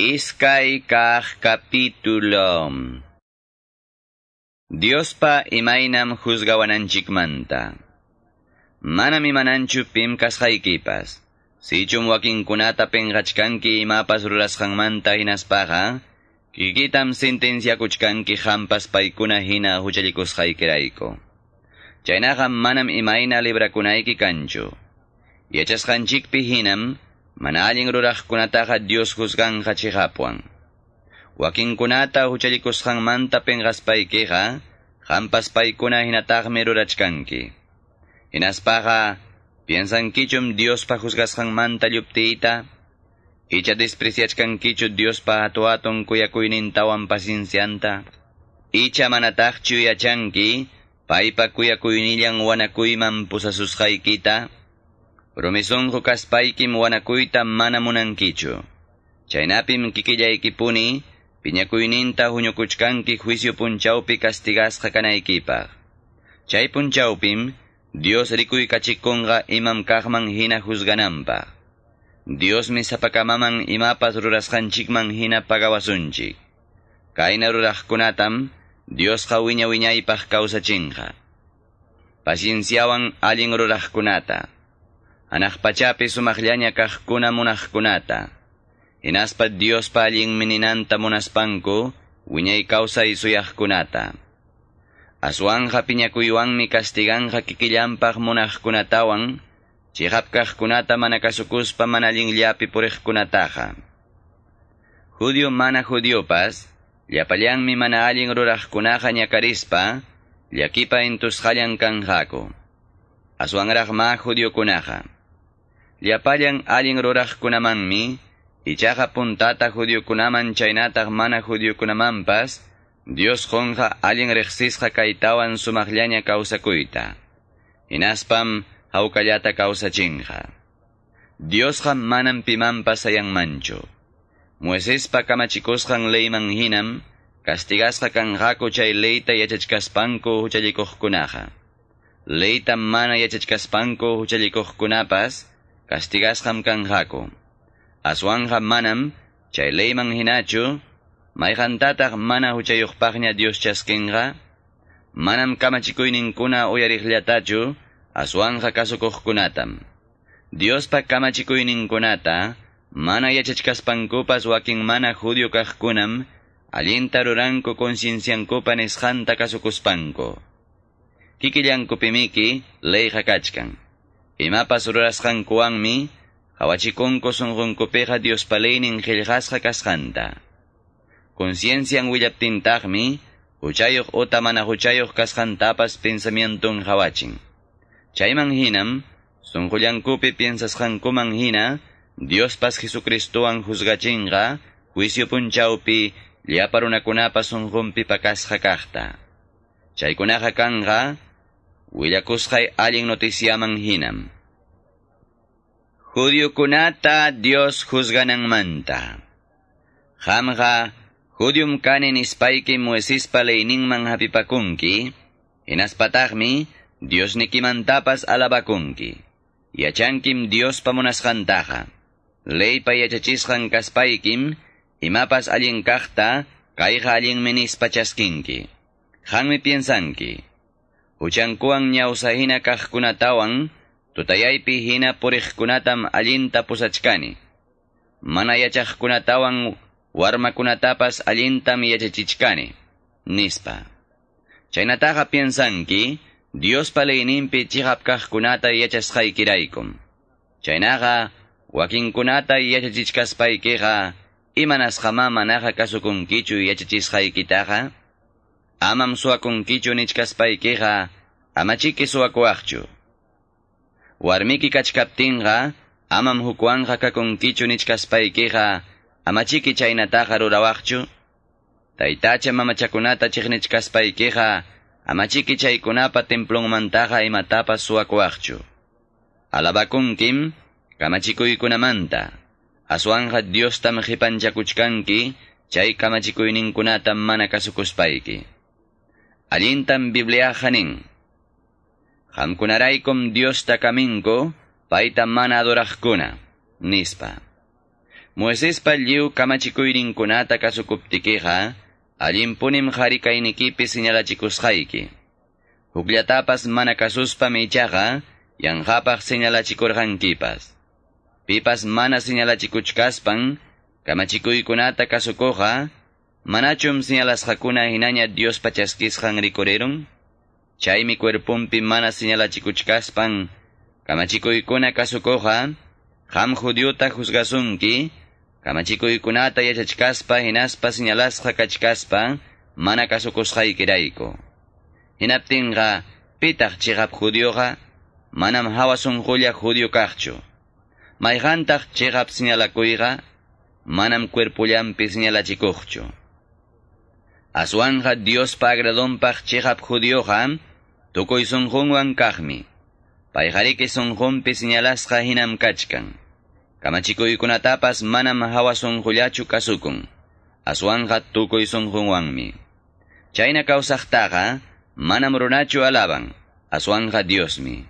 Iskay kah kapitulo. Diospa imaynam juzgawananchikmanta. Manam imananchu pim kasqaykipas. Sichum wakinkunata penqachkanki imapas rurasqanmanta hinaspaqa, kikitam sentenciakuchkanki hampas paykuna hina huchallikusqaykirayku. Chaynaqa manam imayna librakunayki kanchu. Yachasqanchikpi hinam, mana allin ruraqkunataqa Dios juzganqa chihapuan. Wakinkunata huchallikusqanmanta penqaspaykiqa, hampas paykuna hinataqmi rurachkanki. Hinaspaqa, piensankichum Diospa juzgasqanmanta lluptiita, icha despreciachkankichu Diospa atuaton kuyakuynintawan pasincianta, icha manataqchu yachanki, paypa kuyakuynillan wanakuyman pusasusqaykita, rumisunqu kaspaykim wanakuyta mana munankichu. Chaynapim kikillaykipuni, piñakuyninta huñukuchkanki juicio punchawpi castigasqa kanaykipaq. Chay punchawpim, Dios rikuy kachikunqa imam kaqman hina juzgananpaq. Diosmi sapakamaman imapas rurasqanchikman hina pagawasunchik. Kayna ruraqkunatam, Dios wiña wiñaypaq kawsachinqa. Pasienciawan allin ruraqkunata. Anaqpachapi sumaqllaña kaqkuna munaqkunata. Hinaspa Dios pa allin mininanta munaspanku, wiñay kawsay suyaqkunata. Aswanja piñakuywanmi kastiganqa kikillanpaq munaqkunatawan, chihapkaqkunata mana kasukuspa mana allinllapi puriqkunataqa. Judio mana judiopas, Llapallanmi mana allin ruraqkunaqa ñakarispa, llakipa entusqallan kanqaku. Aswanraqma judiokunaqa. Llapallan allin ruraqkunamanmi, ichaqa puntata judiokunaman chaynataq mana judiokunamanpas, Dios jonqa allin riqsisqa kaytawan sumaqllaña kawsakuyta. Hinaspam hawkallata kawsachinqa. Diosqa manam pimanpas sayanmanchu. Moisespa kamachikusqan leyman hinam, castigasqa kanqaku chay leyta yachachkaspanku huchallikuqkunaqa. Leyta mana yachachkaspanku huchallikuqkunapas, castigasqam kanqaku. Aswanja manam, chay leyman hinachu, mayqantataq mana huchayuqpaqña Dios chaskinqa, manam kamachikuyninkuna uyariqllatachu, aswanja kasukuqkunatam. Diospa kamachikuyninkunata, mana yachachkaspankupas wakin mana judio kaqkunam, allinta ruranku concienciankupa nisqanta kasukuspanku. Kikillankupimiki leyqa kachkan. Imapas rurasqankuwanmi, hawachikunku sunqunkupiqa Diospaleynin qillqasqa kasqanta. Conciencian willaptintaqmi, huchayuq uta mana huchayuq kasqantapas pensamientun hawachin. Chayman hinam, sunqullankupi piensasqankuman hina, Dios pas Jesucristoan juzgachinga, juicio punchaupi, liaparunakunapas sunqumpi pakasqa kaqta. Chaykunaqa kanqa, willakusqay allin noticiaman hinam. Judiokunata Dios juzgananmanta. Hamqa, Judium kanin ispayki Moisespa leyninman hapipakunki, inaspataqmi, Dios nikimantapas alabakunki. Yachankim Dios pamunasqantaqa. Leypa yachachisqan kaspaykim, imapas allin kaqta, kayqa allin menis pachaskinki. Hanmi piensanki. Huchankuan ñawsahina kaqkunatawan, tutayaypi hina puriqkunatam allinta pusachkani. Mana yachaqkunatawan warmakunatapas allintam yachachichkani. Nispa. Chaynataqa piensanki, Dios palayninpi chihap kaqkunata yachasqaykiraykum. Chaynaqa, wakinkunata yachachichkaspaykiqa, imanasqama manaqa kasukunkichu yachachisqaykitaqa, amam suwakunkichu nichkaspaykiqa, amachiki suwakuaqchu. Warmiki kachkaptinqa, amam hukwanqa kakunkichu nichkaspaykiqa, amachiki chaynataqa rurawaqchu. Taytacha mamachakunata chiqnichkaspaykiqa, amachiki chaykunapa templonmantaqa imatapas suwakuaqchu. Alabakunkim, kamachikuykunamanta, aswanja Diostam qipanchakuchkanki, chay kamachikuyninkunatam mana kasukuspayki. Allintam Bibliaqa nin, Qamkunaraykum Diosta kaminku, payta mana adoraqkuna, nispa. Moises palliu kamachikuyrinkunata kasukuptikiqa, allimpunim harikaynikipi señalachikusqayki. Huklatapas mana kasuspa michaqa, yanqapaq señalachikurqankipas. Pipas mana señalachikuchkaspan, kamachikuykunata kasukuqa, manachum señalasqakuna hinaña Dios pachaskisqan rikurirun? Chaymi cuerpumpi mana señalachikuchkaspan, kamachikuykuna kasukuqa, ham judiota juzgasunki, kamachikuykunata yachachkaspa hinaspa señalasqa kachkaspa, mana kasukusqaykirayku. Hinaptinqa, pitaq chigap judioqa, manam hawasun julia judio kaqchu. Mayqantaq chigap señalakuyqa, manam cuerpullampi señalachikuqchu. Aswanja Dios pagradonpaq chigap judioqa, tukuy sunqunwan kaqmi. Payqariki sunqunpi señalasqa hinam kachkan. Kamachikuykunatapas manam hawa sunqullachu kasukun. Aswanja tukuy sunqunwanmi. Chayna kawsaqtaqa manam runachu alaban. Aswanja Diosmi.